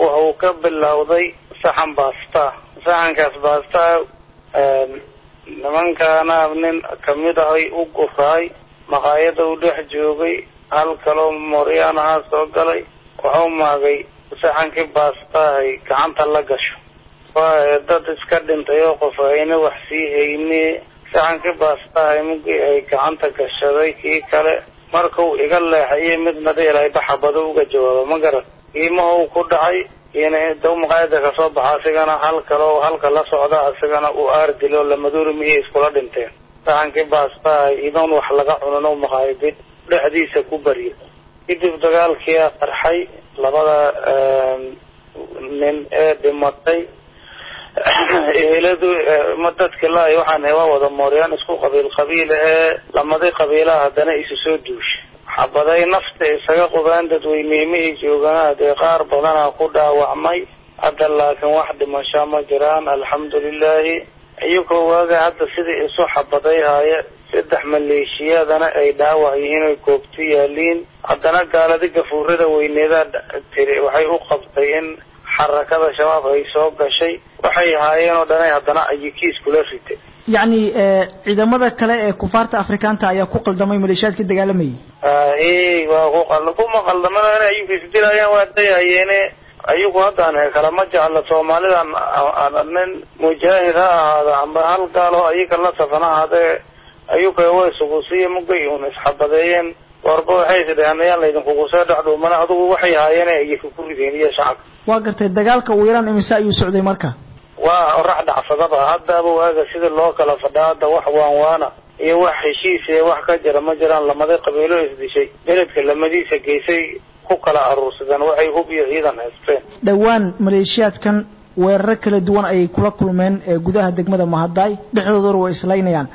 wuxuu ka bilowday saxan baasta. Saxankaas baasta nimankaana nin ka mid ahay u guraay maqaayada u dhex joogay hal kaloo mooryaan ahaa soo galay wuxuu maagay saxankii baastahay gacanta la gasho. Dad iska dhintay oo qof ayna wax sii hayne saxankii baastahay mugii ay gacanta gashaday kii kale markuu iga leexayay midna dheelay baxabado uga jawaaba ma garan qiimahu ku dhacay iyona daw maqaayada ka soo baxa asigana hal kaloo halka la socda asigana uu aardilo lamaduuri mihii iskula dhinteen. Saxankii baastahay idoon wax laga cunin u maqaayadin dhexdiisa ku barya kadib dagaalkiia qarxay labada nin ee dhimatay eheladu ma dadki la waxaan waa wada mooryaan isku qabiil qabiil ee lamadi qabiilaha haddana isu soo duushay xabaday nafta isaga qubaan dadweynimihii joogana dee qaar badana ku dhaawacmay. Hadda laakiin wax dhimasho ma jiraan alxamdulilahi iyagoo waaga hadda sidai isu xabaday haaye. Saddex maleeshiyadana ay dhaawac yihiin oy goobto yaaliin. Haddana gaaladi gafuurada weyneeda tiri waxay u qabtay in xarakada shabaab ay soo gashay. Waxay haayeen oo dhanay haddana ayikiis kula ritay yacni ciidamada kale ee kufaarta afrikaanta ayaa ku qaldamay maleeshiyaadka dagaalamayay e waa ku qal kuma qaldamana inay ayuku isdilayaan waa dayahayeene ayagu haddaan kalama jecla soomaalidan nin mujaahid ha ahaada amba hal gaalo ayaga la safan ahaadee ayuka way sugusiya mugay un isxabadeeyeen warba waxay isdhaheen ayaan laydinkugu soo dhexdhuumana adugu waxay haayeen ayaka ku rideen iyo shacabka waa gartay dagaalka ugu yaraan imise ayuu socday marka waa orax dhacsadaba haddaba waaga sida loo kala fadhaa hadda wax waan waana. Iyo wax heshiis iyo wax ka jira ma jiraan lamada qabiilo isdishay. Beledka lamadiisa geysay ku kala aruursadeen waxay hub iyo ciidan haysteen. Dhowaan maleeshiyaadkan weeraro kala duwan ayay kula kulmeen ee gudaha degmada mahadaay dhexdooduna way islaynayaan